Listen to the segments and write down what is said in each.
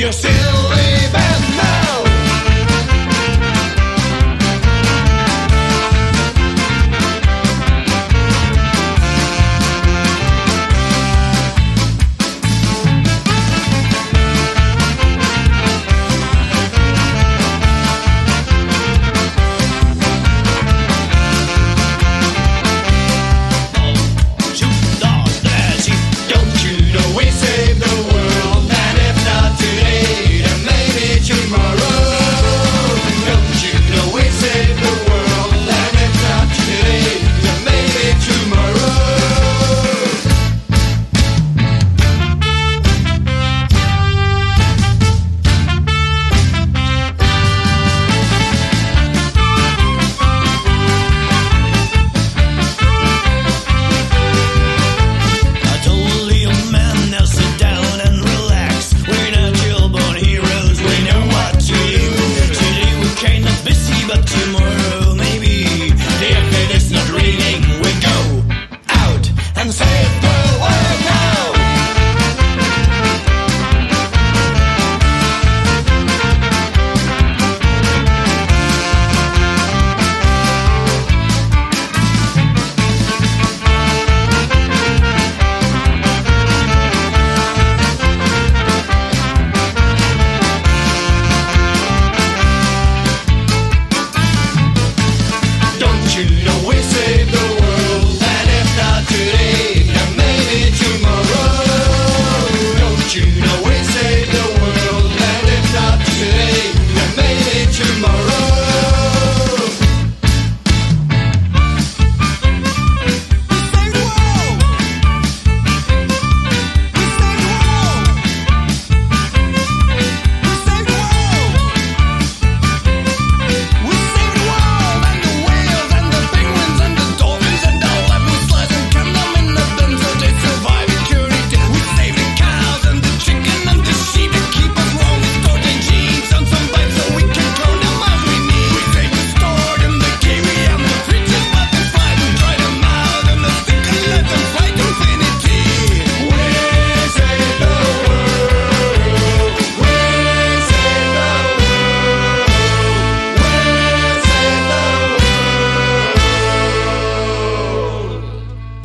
You see.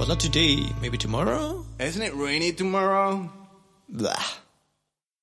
But not today, maybe tomorrow? Isn't it rainy tomorrow? Blah.